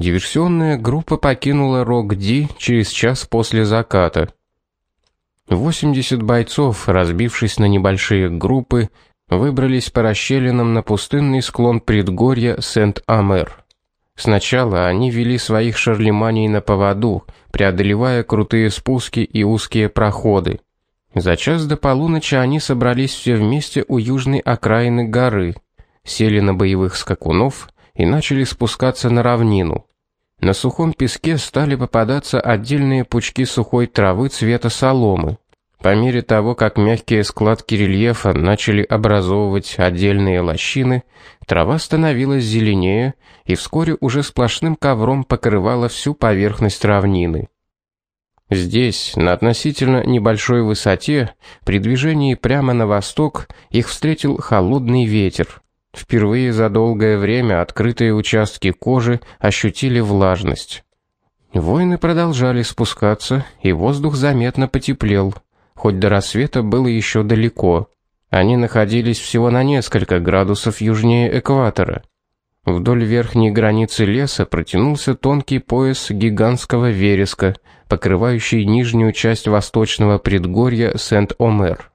Диверсионная группа покинула Рок-Ди через час после заката. 80 бойцов, разбившись на небольшие группы, выбрались по расщелинам на пустынный склон предгорья Сент-Амер. Сначала они вели своих шарлеманей на поводу, преодолевая крутые спуски и узкие проходы. За час до полуночи они собрались все вместе у южной окраины горы, сели на боевых скакунов и начали спускаться на равнину. На сухом песке стали попадаться отдельные пучки сухой травы цвета соломы. По мере того, как мягкие складки рельефа начали образовывать отдельные лощины, трава становилась зеленее и вскоре уже сплошным ковром покрывала всю поверхность равнины. Здесь, на относительно небольшой высоте, при движении прямо на восток, их встретил холодный ветер. Впервые за долгое время открытые участки кожи ощутили влажность. Воины продолжали спускаться, и воздух заметно потеплел, хоть до рассвета было еще далеко. Они находились всего на несколько градусов южнее экватора. Вдоль верхней границы леса протянулся тонкий пояс гигантского вереска, покрывающий нижнюю часть восточного предгорья Сент-Омер.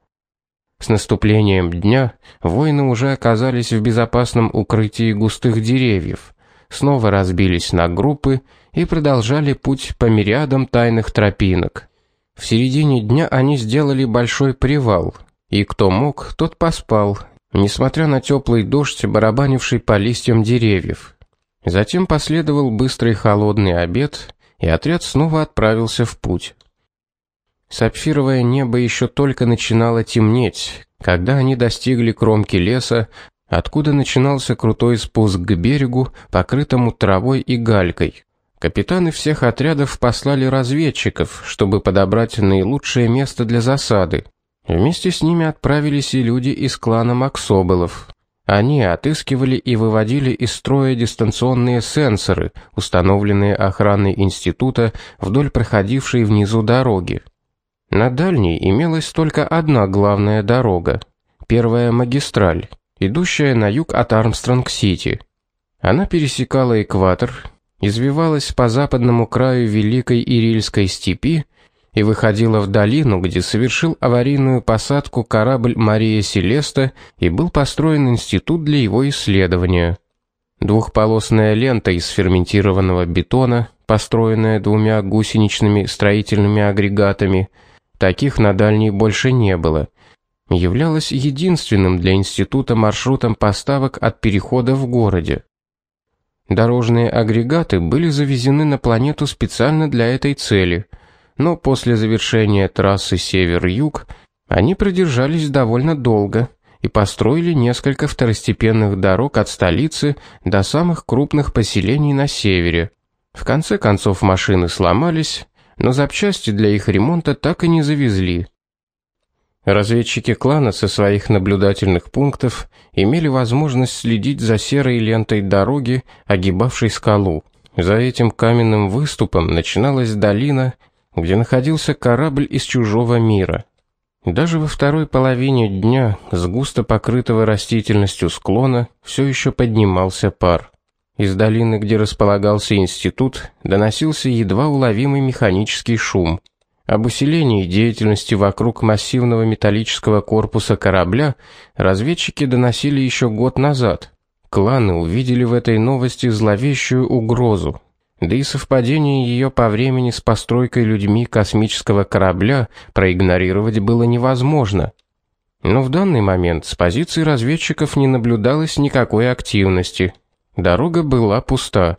С наступлением дня воины уже оказались в безопасном укрытии густых деревьев, снова разбились на группы и продолжали путь по мириадам тайных тропинок. В середине дня они сделали большой привал, и кто мог, тот поспал, несмотря на теплый дождь, барабанивший по листьям деревьев. Затем последовал быстрый холодный обед, и отряд снова отправился в путь. Сапфировое небо еще только начинало темнеть, когда они достигли кромки леса, откуда начинался крутой спуск к берегу, покрытому травой и галькой. Капитаны всех отрядов послали разведчиков, чтобы подобрать наилучшее место для засады. Вместе с ними отправились и люди из клана Максобелов. Они отыскивали и выводили из строя дистанционные сенсоры, установленные охраной института вдоль проходившей внизу дороги. На дальней имелась только одна главная дорога, первая магистраль, идущая на юг от Армстронг-Сити. Она пересекала экватор, извивалась по западному краю Великой Ирильской степи и выходила в долину, где совершил аварийную посадку корабль Мария Селеста и был построен институт для его исследования. Двухполосная лента из ферментированного бетона, построенная двумя гусеничными строительными агрегатами – Таких на дальней больше не было. Являлась единственным для института маршрутом поставок от перехода в городе. Дорожные агрегаты были завезены на планету специально для этой цели, но после завершения трассы север-юг они продержались довольно долго и построили несколько второстепенных дорог от столицы до самых крупных поселений на севере. В конце концов машины сломались, но запчасти для их ремонта так и не завезли. Разведчики клана со своих наблюдательных пунктов имели возможность следить за серой лентой дороги, огибавшей скалу. За этим каменным выступом начиналась долина, где находился корабль из чужого мира. Даже во второй половине дня с густо покрытого растительностью склона все еще поднимался пар. Из долины, где располагался институт, доносился едва уловимый механический шум. Об усилении деятельности вокруг массивного металлического корпуса корабля разведчики доносили еще год назад. Кланы увидели в этой новости зловещую угрозу. Да и совпадение ее по времени с постройкой людьми космического корабля проигнорировать было невозможно. Но в данный момент с позиции разведчиков не наблюдалось никакой активности – Дорога была пуста.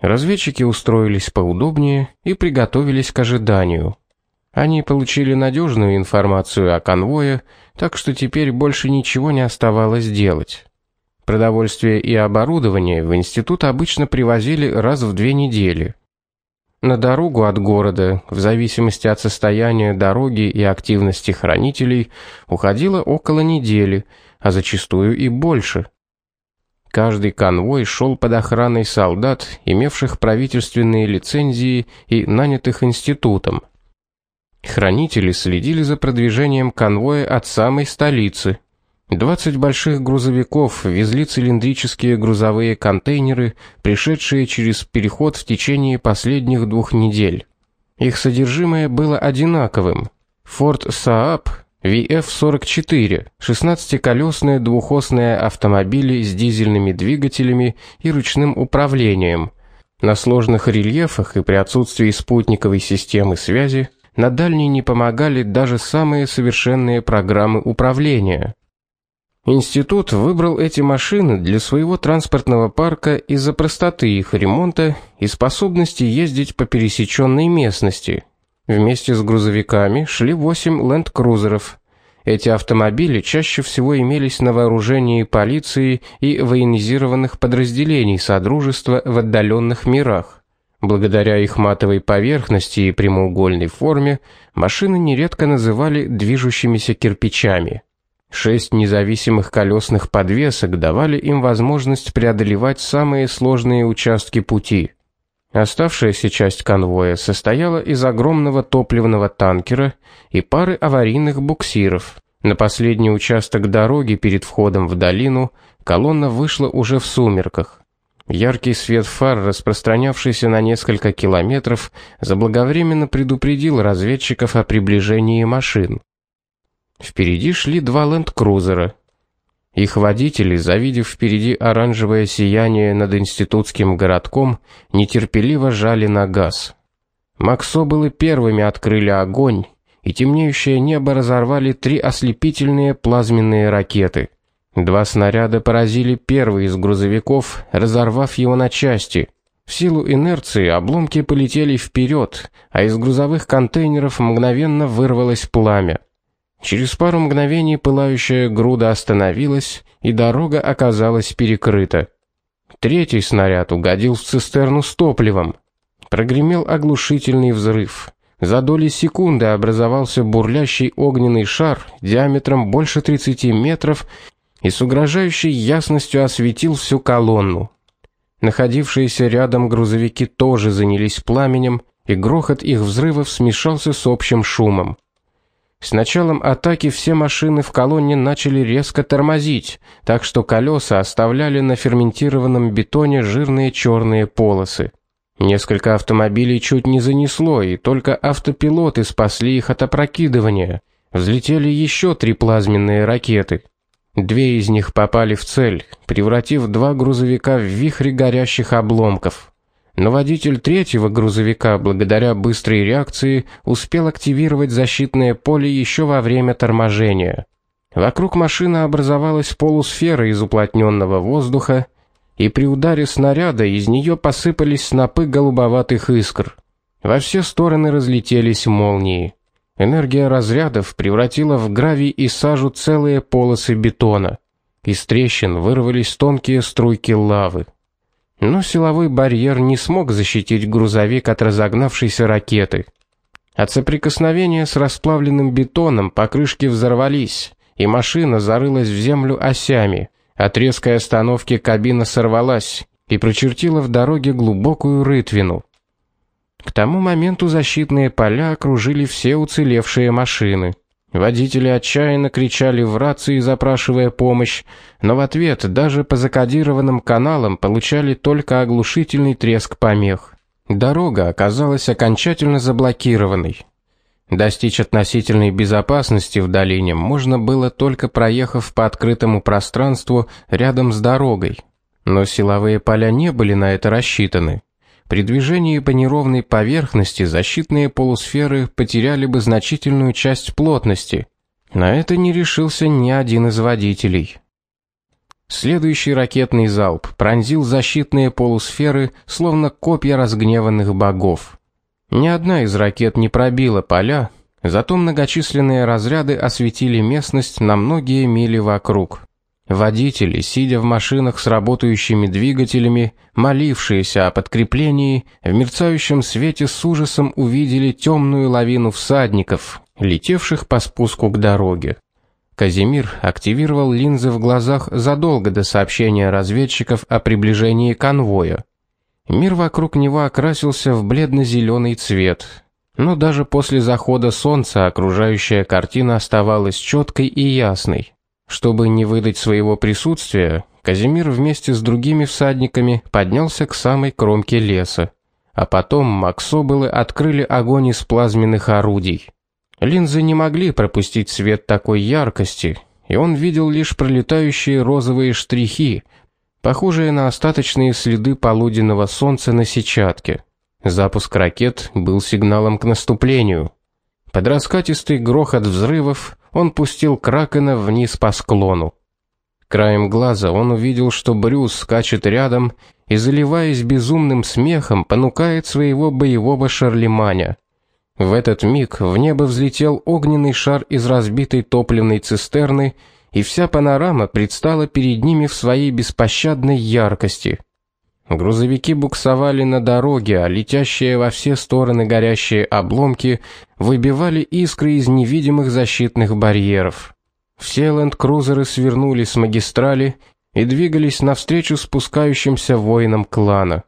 Разведчики устроились поудобнее и приготовились к ожиданию. Они получили надежную информацию о конвое, так что теперь больше ничего не оставалось делать. Продовольствие и оборудование в институт обычно привозили раз в две недели. На дорогу от города, в зависимости от состояния дороги и активности хранителей, уходило около недели, а зачастую и больше. Каждый конвой шел под охраной солдат, имевших правительственные лицензии и нанятых институтом. Хранители следили за продвижением конвоя от самой столицы. 20 больших грузовиков везли цилиндрические грузовые контейнеры, пришедшие через переход в течение последних двух недель. Их содержимое было одинаковым. Ford Saab VF44 16-колесные двухосные автомобили с дизельными двигателями и ручным управлением. На сложных рельефах и при отсутствии спутниковой системы связи на дальней не помогали даже самые совершенные программы управления. Институт выбрал эти машины для своего транспортного парка из-за простоты их ремонта и способности ездить по пересеченной местности. Вместе с грузовиками шли 8 ленд-крузеров. Эти автомобили чаще всего имелись на вооружении полиции и военизированных подразделений содружества в отдаленных мирах. Благодаря их матовой поверхности и прямоугольной форме, машины нередко называли движущимися кирпичами. Шесть независимых колесных подвесок давали им возможность преодолевать самые сложные участки пути. Оставшаяся часть конвоя состояла из огромного топливного танкера и пары аварийных буксиров. На последний участок дороги перед входом в долину колонна вышла уже в сумерках. Яркий свет фар, распространявшийся на несколько километров, заблаговременно предупредил разведчиков о приближении машин. Впереди шли два ленд-крузера. Их водители, завидев впереди оранжевое сияние над институтским городком, нетерпеливо жали на газ. Максобылы первыми открыли огонь, и темнеющее небо разорвали три ослепительные плазменные ракеты. Два снаряда поразили первый из грузовиков, разорвав его на части. В силу инерции обломки полетели вперед, а из грузовых контейнеров мгновенно вырвалось пламя. Через пару мгновений пылающая груда остановилась, и дорога оказалась перекрыта. Третий снаряд угодил в цистерну с топливом. Прогремел оглушительный взрыв. За доли секунды образовался бурлящий огненный шар диаметром больше 30 метров и с угрожающей ясностью осветил всю колонну. Находившиеся рядом грузовики тоже занялись пламенем, и грохот их взрывов смешался с общим шумом. С началом атаки все машины в колонне начали резко тормозить, так что колеса оставляли на ферментированном бетоне жирные черные полосы. Несколько автомобилей чуть не занесло, и только автопилоты спасли их от опрокидывания. Взлетели еще три плазменные ракеты. Две из них попали в цель, превратив два грузовика в вихрь горящих обломков. Но водитель третьего грузовика, благодаря быстрой реакции, успел активировать защитное поле еще во время торможения. Вокруг машины образовалась полусфера из уплотненного воздуха, и при ударе снаряда из нее посыпались снопы голубоватых искр. Во все стороны разлетелись молнии. Энергия разрядов превратила в гравий и сажу целые полосы бетона. Из трещин вырвались тонкие струйки лавы. Но силовой барьер не смог защитить грузовик от разогнавшейся ракеты. От соприкосновения с расплавленным бетоном покрышки взорвались, и машина зарылась в землю осями. От резкой остановки кабина сорвалась и прочертила в дороге глубокую рытвину. К тому моменту защитные поля окружили все уцелевшие машины. Водители отчаянно кричали в рации, запрашивая помощь, но в ответ даже по закодированным каналам получали только оглушительный треск помех. Дорога оказалась окончательно заблокированной. Достичь относительной безопасности в долине можно было только проехав по открытому пространству рядом с дорогой. Но силовые поля не были на это рассчитаны. При движении по неровной поверхности защитные полусферы потеряли бы значительную часть плотности. На это не решился ни один из водителей. Следующий ракетный залп пронзил защитные полусферы, словно копья разгневанных богов. Ни одна из ракет не пробила поля, зато многочисленные разряды осветили местность на многие мили вокруг. Водители, сидя в машинах с работающими двигателями, молившиеся о подкреплении, в мерцающем свете с ужасом увидели темную лавину всадников, летевших по спуску к дороге. Казимир активировал линзы в глазах задолго до сообщения разведчиков о приближении конвоя. Мир вокруг него окрасился в бледно зеленый цвет. Но даже после захода солнца окружающая картина оставалась четкой и ясной. Чтобы не выдать своего присутствия, Казимир вместе с другими всадниками поднялся к самой кромке леса. А потом Максобылы открыли огонь из плазменных орудий. Линзы не могли пропустить свет такой яркости, и он видел лишь пролетающие розовые штрихи, похожие на остаточные следы полуденного солнца на сетчатке. Запуск ракет был сигналом к наступлению. Под раскатистый грохот взрывов он пустил кракена вниз по склону. Краем глаза он увидел, что Брюс скачет рядом и заливаясь безумным смехом, понукает своего боевого Шарлеманя. В этот миг в небо взлетел огненный шар из разбитой топливной цистерны, и вся панорама предстала перед ними в своей беспощадной яркости. Грузовики буксовали на дороге, а летящие во все стороны горящие обломки выбивали искры из невидимых защитных барьеров. Все ленд-крузеры свернули с магистрали и двигались навстречу спускающимся воинам клана.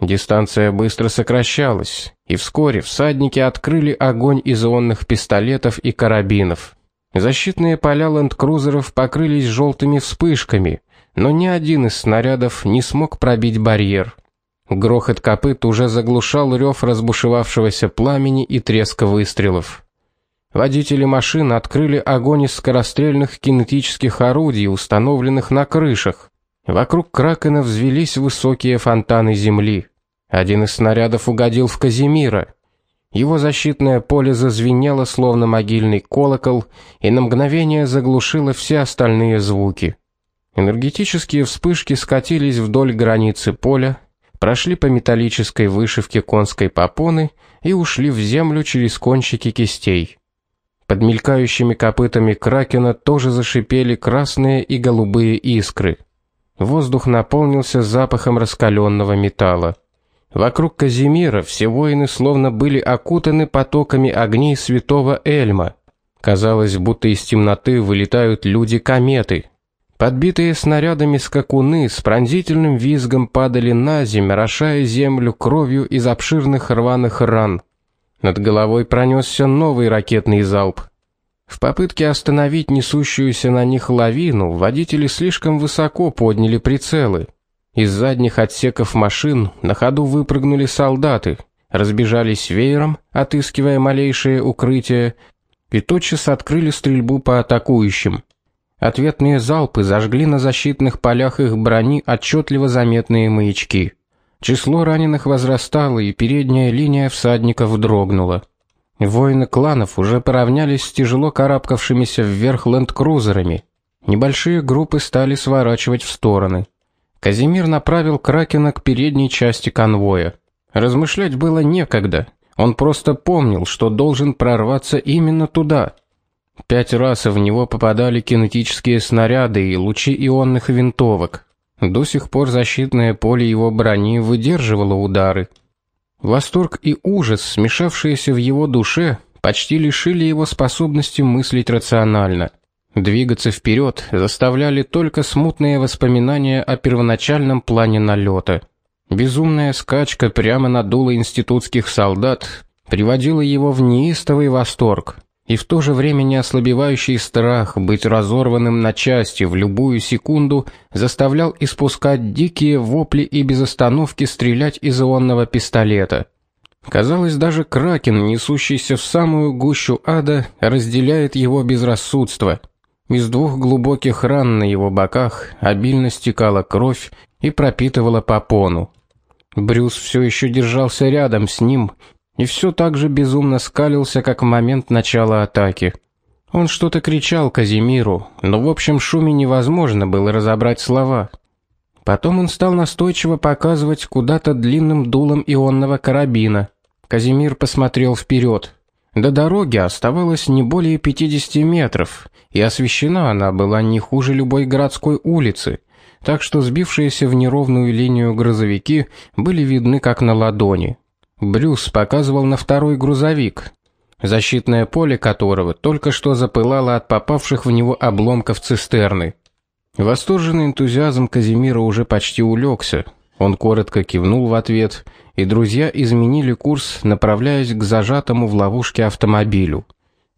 Дистанция быстро сокращалась, и вскоре всадники открыли огонь из ионных пистолетов и карабинов. Защитные поля ленд-крузеров покрылись желтыми вспышками, но ни один из снарядов не смог пробить барьер. Грохот копыт уже заглушал рев разбушевавшегося пламени и треск выстрелов. Водители машин открыли огонь из скорострельных кинетических орудий, установленных на крышах. Вокруг Кракена взвились высокие фонтаны земли. Один из снарядов угодил в Казимира. Его защитное поле зазвенело словно могильный колокол и на мгновение заглушило все остальные звуки. Энергетические вспышки скатились вдоль границы поля, прошли по металлической вышивке конской попоны и ушли в землю через кончики кистей. Под мелькающими копытами кракена тоже зашипели красные и голубые искры. Воздух наполнился запахом раскаленного металла. Вокруг Казимира все воины словно были окутаны потоками огней святого Эльма. Казалось, будто из темноты вылетают люди-кометы. Подбитые снарядами скакуны с пронзительным визгом падали на землю, орошая землю кровью из обширных рваных ран. Над головой пронесся новый ракетный залп. В попытке остановить несущуюся на них лавину, водители слишком высоко подняли прицелы. Из задних отсеков машин на ходу выпрыгнули солдаты, разбежались веером, отыскивая малейшее укрытие, и тотчас открыли стрельбу по атакующим. Ответные залпы зажгли на защитных полях их брони отчетливо заметные маячки. Число раненых возрастало, и передняя линия всадников дрогнула. Воины кланов уже поравнялись с тяжело карабкавшимися вверх ленд-крузерами. Небольшие группы стали сворачивать в стороны. Казимир направил Кракена к передней части конвоя. Размышлять было некогда. Он просто помнил, что должен прорваться именно туда. Пять раз в него попадали кинетические снаряды и лучи ионных винтовок. До сих пор защитное поле его брони выдерживало удары. Восторг и ужас, смешавшиеся в его душе, почти лишили его способности мыслить рационально. Двигаться вперед заставляли только смутные воспоминания о первоначальном плане налета. Безумная скачка прямо на дуло институтских солдат приводила его в неистовый восторг и в то же время неослабевающий страх быть разорванным на части в любую секунду заставлял испускать дикие вопли и без остановки стрелять из ионного пистолета. Казалось, даже кракен, несущийся в самую гущу ада, разделяет его безрассудство. Из двух глубоких ран на его боках обильно стекала кровь и пропитывала попону. Брюс все еще держался рядом с ним и все так же безумно скалился, как в момент начала атаки. Он что-то кричал Казимиру, но в общем шуме невозможно было разобрать слова. Потом он стал настойчиво показывать куда-то длинным дулом ионного карабина. Казимир посмотрел вперед. До дороги оставалось не более 50 метров, и освещена она была не хуже любой городской улицы, так что сбившиеся в неровную линию грузовики были видны как на ладони. Брюс показывал на второй грузовик, защитное поле которого только что запылало от попавших в него обломков цистерны. Восторженный энтузиазм Казимира уже почти улегся. Он коротко кивнул в ответ, и друзья изменили курс, направляясь к зажатому в ловушке автомобилю.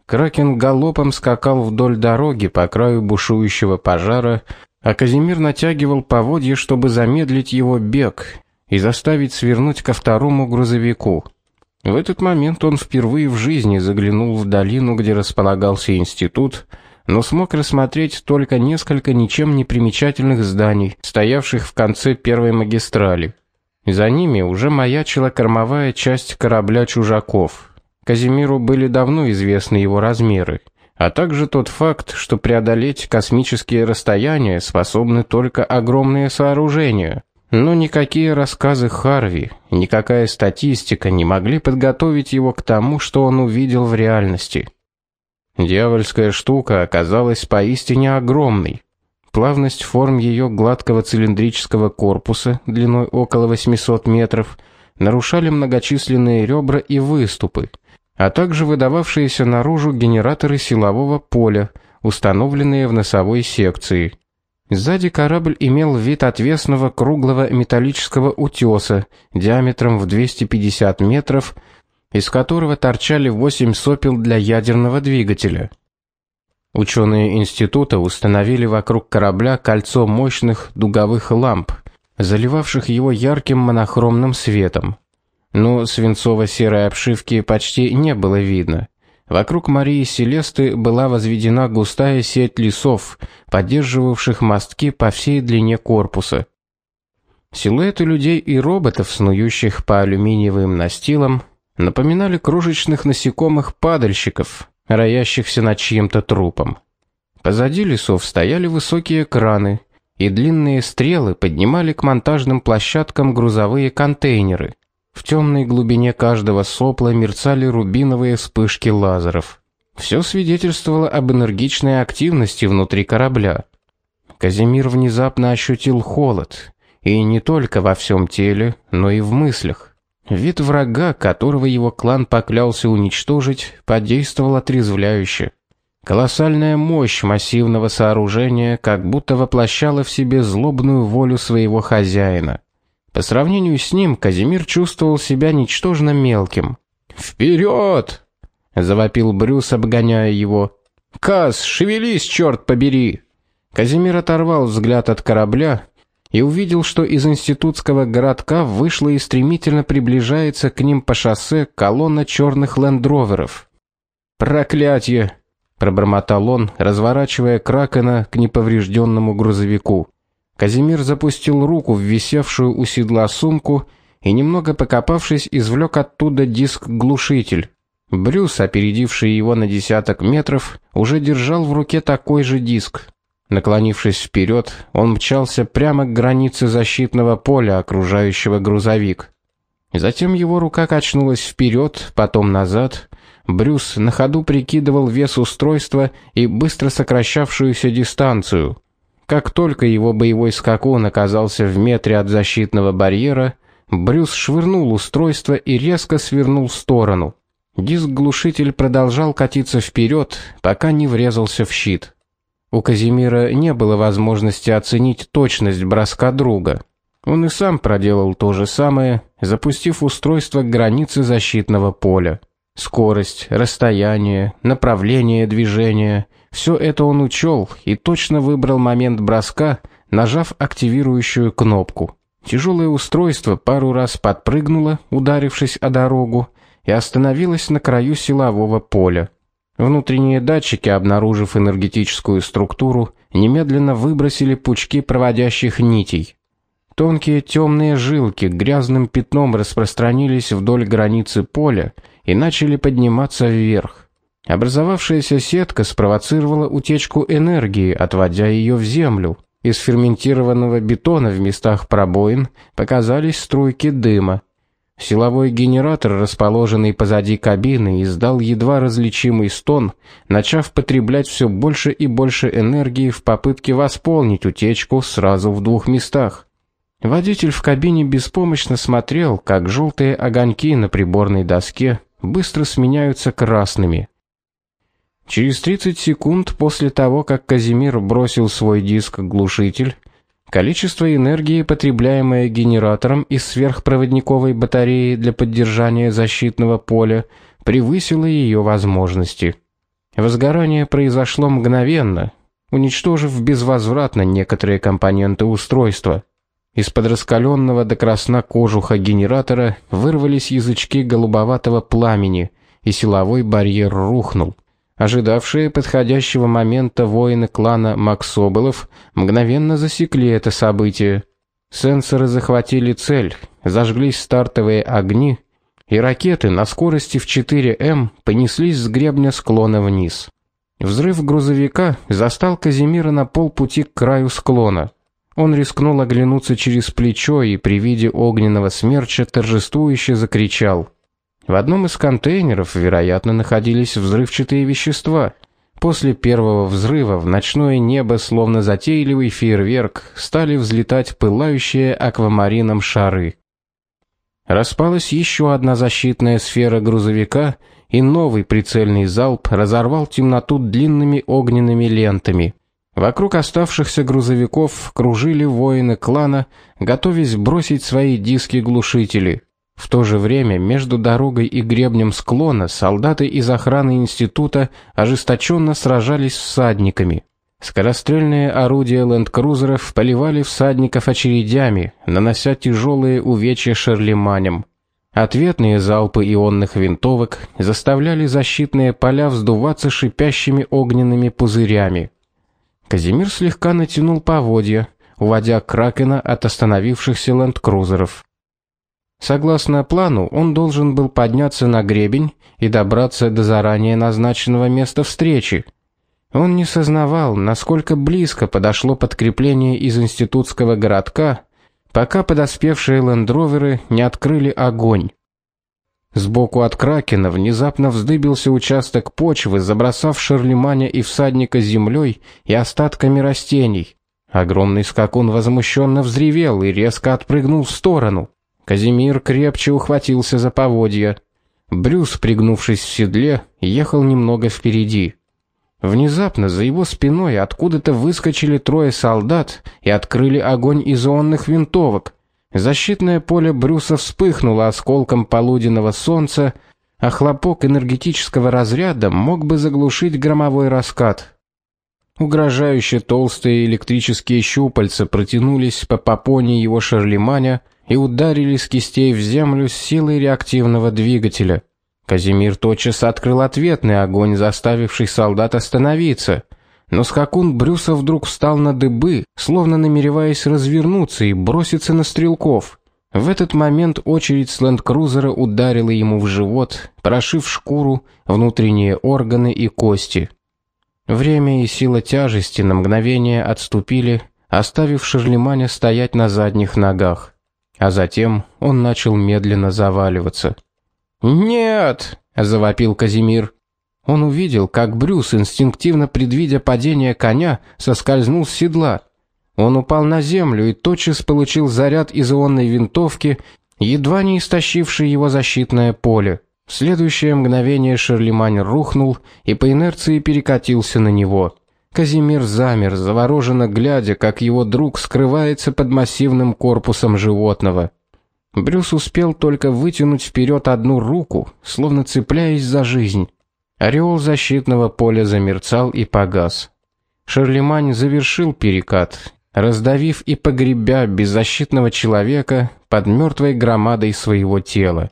Кракен галопом скакал вдоль дороги по краю бушующего пожара, а Казимир натягивал поводья, чтобы замедлить его бег и заставить свернуть ко второму грузовику. В этот момент он впервые в жизни заглянул в долину, где располагался институт, но смог рассмотреть только несколько ничем не примечательных зданий, стоявших в конце первой магистрали. За ними уже маячила кормовая часть корабля чужаков. Казимиру были давно известны его размеры, а также тот факт, что преодолеть космические расстояния способны только огромные сооружения. Но никакие рассказы Харви, никакая статистика не могли подготовить его к тому, что он увидел в реальности. Дьявольская штука оказалась поистине огромной. Плавность форм ее гладкого цилиндрического корпуса длиной около 800 метров нарушали многочисленные ребра и выступы, а также выдававшиеся наружу генераторы силового поля, установленные в носовой секции. Сзади корабль имел вид отвесного круглого металлического утеса диаметром в 250 метров из которого торчали восемь сопел для ядерного двигателя. Ученые института установили вокруг корабля кольцо мощных дуговых ламп, заливавших его ярким монохромным светом. Но свинцово-серой обшивки почти не было видно. Вокруг Марии Селесты была возведена густая сеть лесов, поддерживавших мостки по всей длине корпуса. Силуэты людей и роботов, снующих по алюминиевым настилам, напоминали крошечных насекомых-падальщиков, роящихся над чьим-то трупом. Позади лесов стояли высокие краны, и длинные стрелы поднимали к монтажным площадкам грузовые контейнеры. В темной глубине каждого сопла мерцали рубиновые вспышки лазеров. Все свидетельствовало об энергичной активности внутри корабля. Казимир внезапно ощутил холод, и не только во всем теле, но и в мыслях. Вид врага, которого его клан поклялся уничтожить, подействовал отрезвляюще. Колоссальная мощь массивного сооружения как будто воплощала в себе злобную волю своего хозяина. По сравнению с ним Казимир чувствовал себя ничтожно мелким. «Вперед!» — завопил Брюс, обгоняя его. «Каз, шевелись, черт побери!» Казимир оторвал взгляд от корабля и увидел, что из институтского городка вышла и стремительно приближается к ним по шоссе колонна черных лендроверов. Проклятье, пробормотал он, разворачивая Кракена к неповрежденному грузовику. Казимир запустил руку в висевшую у седла сумку и немного покопавшись, извлек оттуда диск-глушитель. Брюс, опередивший его на десяток метров, уже держал в руке такой же диск. Наклонившись вперед, он мчался прямо к границе защитного поля, окружающего грузовик. Затем его рука качнулась вперед, потом назад. Брюс на ходу прикидывал вес устройства и быстро сокращавшуюся дистанцию. Как только его боевой скакун оказался в метре от защитного барьера, Брюс швырнул устройство и резко свернул в сторону. Диск-глушитель продолжал катиться вперед, пока не врезался в щит. У Казимира не было возможности оценить точность броска друга. Он и сам проделал то же самое, запустив устройство к границе защитного поля. Скорость, расстояние, направление движения все это он учел и точно выбрал момент броска, нажав активирующую кнопку. Тяжелое устройство пару раз подпрыгнуло, ударившись о дорогу, и остановилось на краю силового поля. Внутренние датчики, обнаружив энергетическую структуру, немедленно выбросили пучки проводящих нитей. Тонкие темные жилки грязным пятном распространились вдоль границы поля и начали подниматься вверх. Образовавшаяся сетка спровоцировала утечку энергии, отводя ее в землю. Из ферментированного бетона в местах пробоин показались струйки дыма. Силовой генератор, расположенный позади кабины, издал едва различимый стон, начав потреблять все больше и больше энергии в попытке восполнить утечку сразу в двух местах. Водитель в кабине беспомощно смотрел, как желтые огоньки на приборной доске быстро сменяются красными. Через 30 секунд после того, как Казимир бросил свой диск-глушитель, Количество энергии, потребляемое генератором из сверхпроводниковой батареи для поддержания защитного поля, превысило ее возможности. Возгорание произошло мгновенно, уничтожив безвозвратно некоторые компоненты устройства. Из-под раскаленного до красна кожуха генератора вырвались язычки голубоватого пламени, и силовой барьер рухнул. Ожидавшие подходящего момента воины клана Максоболов мгновенно засекли это событие. Сенсоры захватили цель, зажглись стартовые огни, и ракеты на скорости в 4М понеслись с гребня склона вниз. Взрыв грузовика застал Казимира на полпути к краю склона. Он рискнул оглянуться через плечо и при виде огненного смерча торжествующе закричал: в одном из контейнеров, вероятно, находились взрывчатые вещества. После первого взрыва в ночное небо, словно затейливый фейерверк, стали взлетать пылающие аквамарином шары. Распалась еще одна защитная сфера грузовика, и новый прицельный залп разорвал темноту длинными огненными лентами. Вокруг оставшихся грузовиков кружили воины клана, готовясь бросить свои диски-глушители. В то же время между дорогой и гребнем склона солдаты из охраны института ожесточенно сражались с всадниками. Скорострельные орудия ленд-крузеров поливали всадников очередями, нанося тяжелые увечья Шарлеманям. Ответные залпы ионных винтовок заставляли защитные поля вздуваться шипящими огненными пузырями. Казимир слегка натянул поводья, уводя кракена от остановившихся ленд-крузеров. Согласно плану, он должен был подняться на гребень и добраться до заранее назначенного места встречи. Он не сознавал, насколько близко подошло подкрепление из институтского городка, пока подоспевшие лендроверы не открыли огонь. Сбоку от Кракена внезапно вздыбился участок почвы, забросав Шарлеманя и всадника землей и остатками растений. Огромный скакун возмущенно взревел и резко отпрыгнул в сторону. Казимир крепче ухватился за поводья. Брюс, пригнувшись в седле, ехал немного впереди. Внезапно за его спиной откуда-то выскочили трое солдат и открыли огонь из ионных винтовок. Защитное поле Брюса вспыхнуло осколком полуденного солнца, а хлопок энергетического разряда мог бы заглушить громовой раскат. Угрожающие толстые электрические щупальца протянулись по попоне его Шарлеманя, и ударили с кистей в землю с силой реактивного двигателя. Казимир тотчас открыл ответный огонь, заставивший солдат остановиться. Но скакун Брюса вдруг встал на дыбы, словно намереваясь развернуться и броситься на стрелков. В этот момент очередь с ленд-крузера ударила ему в живот, прошив шкуру, внутренние органы и кости. Время и сила тяжести на мгновение отступили, оставив Шарлеманя стоять на задних ногах а затем он начал медленно заваливаться. "Нет!" завопил Казимир. Он увидел, как Брюс, инстинктивно предвидя падение коня, соскользнул с седла. Он упал на землю и тотчас получил заряд из ионной винтовки, едва не истощивший его защитное поле. В следующее мгновение Шерлимань рухнул и по инерции перекатился на него. Казимир замер, завороженно глядя, как его друг скрывается под массивным корпусом животного. Брюс успел только вытянуть вперед одну руку, словно цепляясь за жизнь. Ореол защитного поля замерцал и погас. Шарлемань завершил перекат, раздавив и погребя беззащитного человека под мертвой громадой своего тела.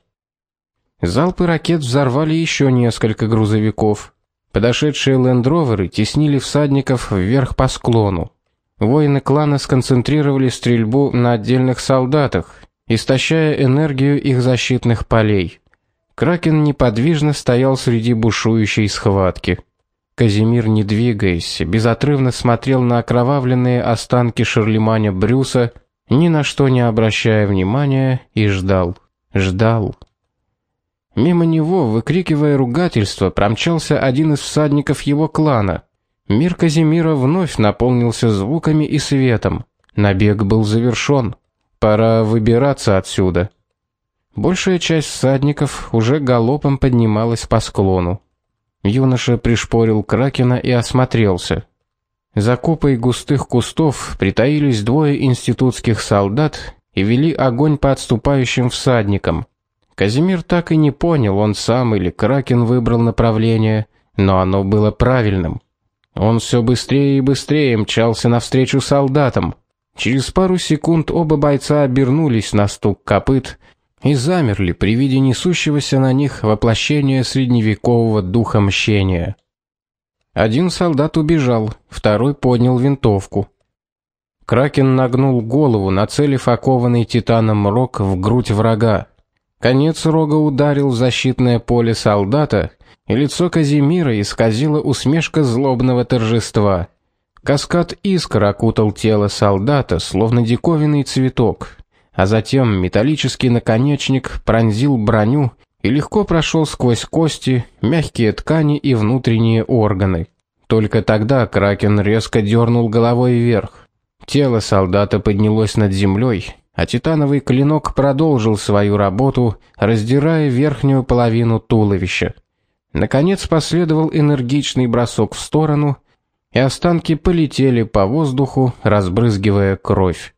Залпы ракет взорвали еще несколько грузовиков. Подошедшие лендроверы теснили всадников вверх по склону. Воины клана сконцентрировали стрельбу на отдельных солдатах, истощая энергию их защитных полей. Кракен неподвижно стоял среди бушующей схватки. Казимир, не двигаясь, безотрывно смотрел на окровавленные останки Шарлеманя Брюса, ни на что не обращая внимания, и ждал, ждал. Мимо него, выкрикивая ругательства, промчался один из всадников его клана. Мир Казимира вновь наполнился звуками и светом. Набег был завершен. Пора выбираться отсюда. Большая часть всадников уже галопом поднималась по склону. Юноша пришпорил кракена и осмотрелся. За купой густых кустов притаились двое институтских солдат и вели огонь по отступающим всадникам. Казимир так и не понял, он сам или Кракен выбрал направление, но оно было правильным. Он все быстрее и быстрее мчался навстречу солдатам. Через пару секунд оба бойца обернулись на стук копыт и замерли при виде несущегося на них воплощения средневекового духа мщения. Один солдат убежал, второй поднял винтовку. Кракен нагнул голову, нацелив окованный титаном рог в грудь врага. Конец рога ударил в защитное поле солдата, и лицо Казимира исказило усмешка злобного торжества. Каскад искр окутал тело солдата, словно диковинный цветок, а затем металлический наконечник пронзил броню и легко прошел сквозь кости, мягкие ткани и внутренние органы. Только тогда Кракен резко дернул головой вверх. Тело солдата поднялось над землей, а титановый клинок продолжил свою работу, раздирая верхнюю половину туловища. Наконец последовал энергичный бросок в сторону, и останки полетели по воздуху, разбрызгивая кровь.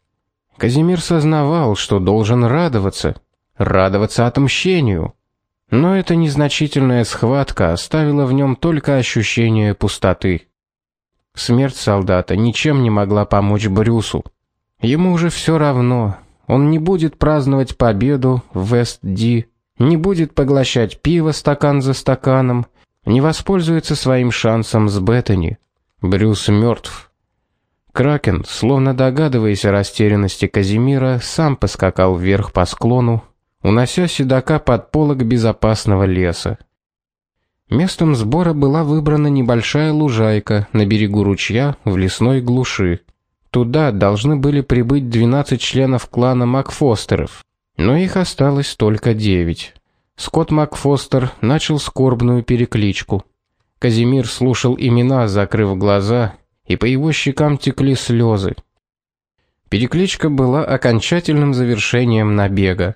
Казимир сознавал, что должен радоваться, радоваться отмщению. Но эта незначительная схватка оставила в нем только ощущение пустоты. Смерть солдата ничем не могла помочь Брюсу. Ему уже все равно. Он не будет праздновать победу в Вест-Ди, не будет поглощать пиво стакан за стаканом, не воспользуется своим шансом с Беттани. Брюс мертв. Кракен, словно догадываясь о растерянности Казимира, сам поскакал вверх по склону, унося седока под полог безопасного леса. Местом сбора была выбрана небольшая лужайка на берегу ручья в лесной глуши. Туда должны были прибыть 12 членов клана Макфостеров, но их осталось только 9. Скотт Макфостер начал скорбную перекличку. Казимир слушал имена, закрыв глаза, и по его щекам текли слезы. Перекличка была окончательным завершением набега.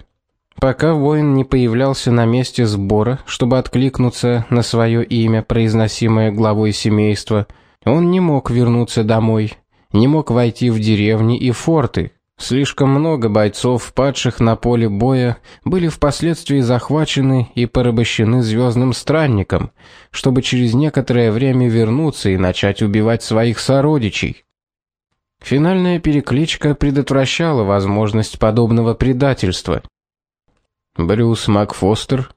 Пока воин не появлялся на месте сбора, чтобы откликнуться на свое имя, произносимое главой семейства, он не мог вернуться домой, не мог войти в деревни и форты. Слишком много бойцов, падших на поле боя, были впоследствии захвачены и порабощены звездным странником, чтобы через некоторое время вернуться и начать убивать своих сородичей. Финальная перекличка предотвращала возможность подобного предательства. Брюс Макфостер